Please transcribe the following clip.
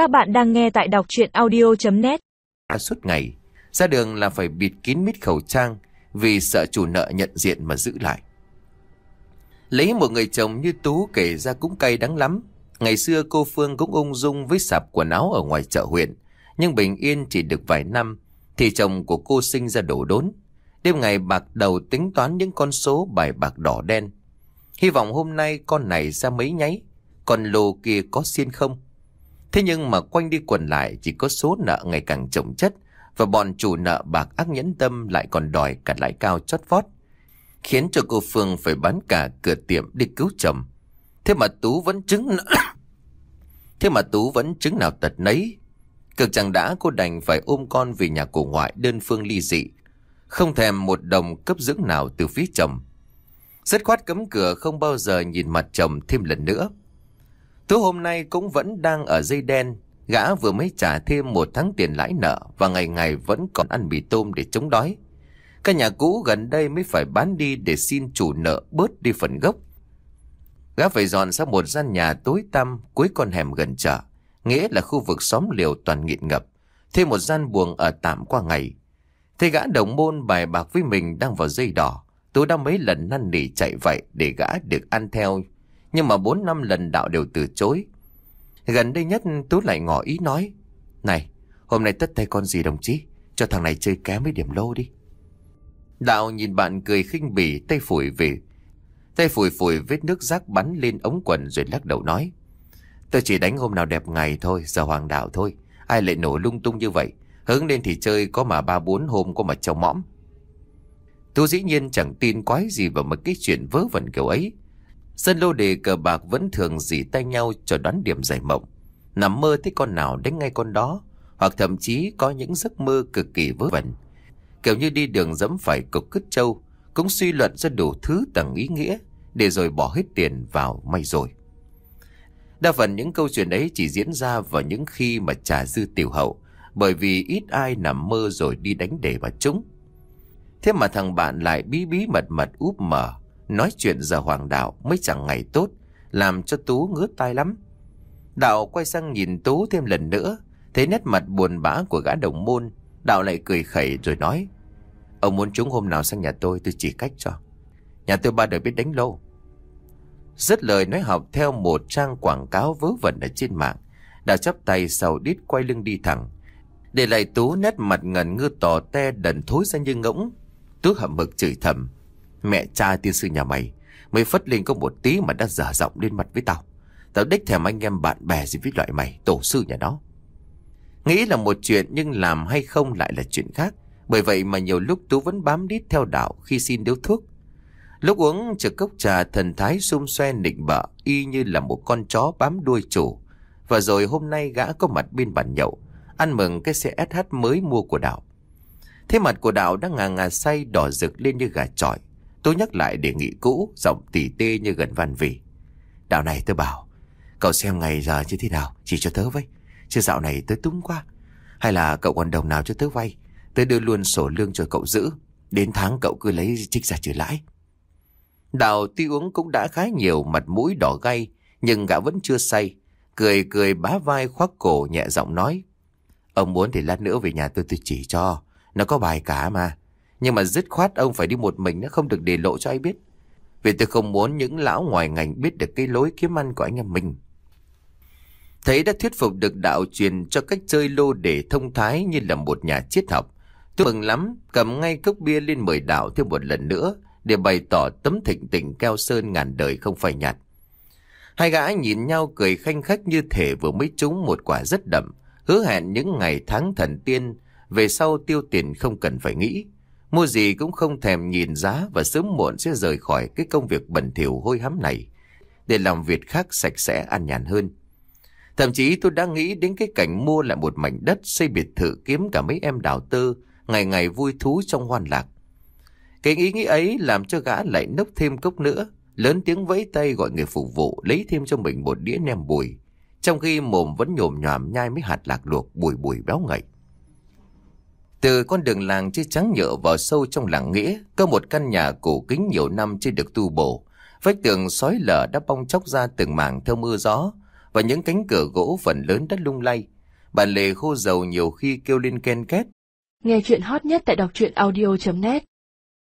Các bạn đang nghe tại đọc chuyện audio.net à, Suốt ngày, ra đường là phải bịt kín mít khẩu trang vì sợ chủ nợ nhận diện mà giữ lại. Lấy một người chồng như Tú kể ra cũng cay đắng lắm. Ngày xưa cô Phương cũng ung dung với sạp quần áo ở ngoài chợ huyện. Nhưng bình yên chỉ được vài năm thì chồng của cô sinh ra đổ đốn. Đêm ngày bạc đầu tính toán những con số bài bạc đỏ đen. Hy vọng hôm nay con này ra mấy nháy, còn lô kia có xiên không. Thế nhưng mà quanh đi quần lại chỉ có số nợ ngày càng chồng chất và bọn chủ nợ bạc ác nhẫn tâm lại còn đòi cả lãi cao chót vót. Khiến cho cô Phương phải bán cả cửa tiệm đi cứu chồng. Thế mà Tú vẫn chứng... Thế mà Tú vẫn chứng nào tật nấy. Cực chẳng đã cô đành phải ôm con về nhà cổ ngoại đơn phương ly dị. Không thèm một đồng cấp dưỡng nào từ phía chồng. Rất khoát cấm cửa không bao giờ nhìn mặt chồng thêm lần nữa. Tú hôm nay cũng vẫn đang ở dây đen. Gã vừa mới trả thêm một tháng tiền lãi nợ và ngày ngày vẫn còn ăn mì tôm để chống đói. Căn nhà cũ gần đây mới phải bán đi để xin chủ nợ bớt đi phần gốc. Gã phải dọn sang một gian nhà tối tăm cuối con hẻm gần chợ. Nghĩa là khu vực xóm liều toàn nghịn ngập. Thêm một gian buồng ở tạm qua ngày. Thấy gã đồng môn bài bạc với mình đang vào dây đỏ. Tú đã mấy lần năn nỉ chạy vậy để gã được ăn theo. Nhưng mà bốn năm lần đạo đều từ chối. Gần đây nhất Tú lại ngỏ ý nói. Này, hôm nay tất tay con gì đồng chí? Cho thằng này chơi cá với điểm lô đi. Đạo nhìn bạn cười khinh bỉ tay phủi về. Tay phủi phủi vết nước rác bắn lên ống quần rồi lắc đầu nói. Tôi chỉ đánh hôm nào đẹp ngày thôi, giờ hoàng đạo thôi. Ai lại nổ lung tung như vậy? Hướng lên thì chơi có mà ba bốn hôm có mà trông mõm. Tú dĩ nhiên chẳng tin quái gì vào mấy cái chuyện vớ vẩn kiểu ấy sân lô đề cờ bạc vẫn thường dì tay nhau cho đoán điểm giải mộng. Nằm mơ thấy con nào đánh ngay con đó. Hoặc thậm chí có những giấc mơ cực kỳ vớ vẩn. Kiểu như đi đường dẫm phải cục cứt trâu. Cũng suy luận ra đủ thứ tầng ý nghĩa. Để rồi bỏ hết tiền vào may rồi. Đa phần những câu chuyện ấy chỉ diễn ra vào những khi mà trà dư tiểu hậu. Bởi vì ít ai nằm mơ rồi đi đánh đề mà chúng. Thế mà thằng bạn lại bí bí mật mật úp mở. Nói chuyện giờ hoàng đạo mới chẳng ngày tốt. Làm cho Tú ngứa tai lắm. Đạo quay sang nhìn Tú thêm lần nữa. Thấy nét mặt buồn bã của gã đồng môn. Đạo lại cười khẩy rồi nói. Ông muốn chúng hôm nào sang nhà tôi tôi chỉ cách cho. Nhà tôi ba đời biết đánh lô. Rất lời nói học theo một trang quảng cáo vớ vẩn ở trên mạng. Đạo chắp tay sầu đít quay lưng đi thẳng. Để lại Tú nét mặt ngần ngư tỏ te đần thối ra như ngỗng. Tú hậm mực chửi thầm. Mẹ cha tiên sư nhà mày. Mày phất lên có một tí mà đã dở giọng lên mặt với tao. Tao đích thèm anh em bạn bè gì với loại mày. Tổ sư nhà nó. Nghĩ là một chuyện nhưng làm hay không lại là chuyện khác. Bởi vậy mà nhiều lúc Tú vẫn bám đít theo đạo khi xin điếu thuốc. Lúc uống trực cốc trà thần thái xung xoe nịnh bợ y như là một con chó bám đuôi chủ. Và rồi hôm nay gã có mặt bên bàn nhậu, ăn mừng cái xe SH mới mua của đạo. Thế mặt của đạo đang ngà ngà say đỏ rực lên như gà trọi. Tôi nhắc lại đề nghị cũ, giọng tỉ tê như gần văn vị Đạo này tôi bảo, cậu xem ngày giờ như thế nào, chỉ cho tớ với. Chứ dạo này tớ túng quá. Hay là cậu còn đồng nào cho tớ vay, tớ đưa luôn sổ lương cho cậu giữ. Đến tháng cậu cứ lấy trích ra trừ lãi. Đạo tuy uống cũng đã khá nhiều mặt mũi đỏ gay, nhưng gã vẫn chưa say. Cười cười bá vai khoác cổ nhẹ giọng nói. Ông muốn thì lát nữa về nhà tôi tôi chỉ cho. Nó có bài cả mà. Nhưng mà dứt khoát ông phải đi một mình nó không được để lộ cho ai biết. Vì tôi không muốn những lão ngoài ngành biết được cái lối kiếm ăn của anh em mình. Thấy đã thuyết phục được đạo truyền cho cách chơi lô để thông thái như là một nhà triết học. Tôi mừng lắm, cầm ngay cốc bia lên mời đạo thêm một lần nữa để bày tỏ tấm thịnh tình keo sơn ngàn đời không phải nhạt. Hai gã nhìn nhau cười khanh khách như thể vừa mới trúng một quả rất đậm, hứa hẹn những ngày tháng thần tiên, về sau tiêu tiền không cần phải nghĩ. Mua gì cũng không thèm nhìn giá và sớm muộn sẽ rời khỏi cái công việc bẩn thỉu hôi hám này, để làm việc khác sạch sẽ an nhàn hơn. Thậm chí tôi đã nghĩ đến cái cảnh mua lại một mảnh đất xây biệt thự kiếm cả mấy em đào tơ, ngày ngày vui thú trong hoan lạc. Cái ý nghĩ ấy làm cho gã lại nốc thêm cốc nữa, lớn tiếng vẫy tay gọi người phục vụ lấy thêm cho mình một đĩa nem bùi, trong khi mồm vẫn nhồm nhòm nhai mấy hạt lạc luộc bùi bùi béo ngậy. Từ con đường làng chơi trắng nhựa vào sâu trong làng nghĩa, có một căn nhà cổ kính nhiều năm chưa được tu bổ. Vách tường sói lở đã bong chóc ra từng mảng theo mưa gió, và những cánh cửa gỗ phần lớn đã lung lay. Bản lề khô dầu nhiều khi kêu lên ken két. Nghe chuyện hot nhất tại đọc truyện audio.net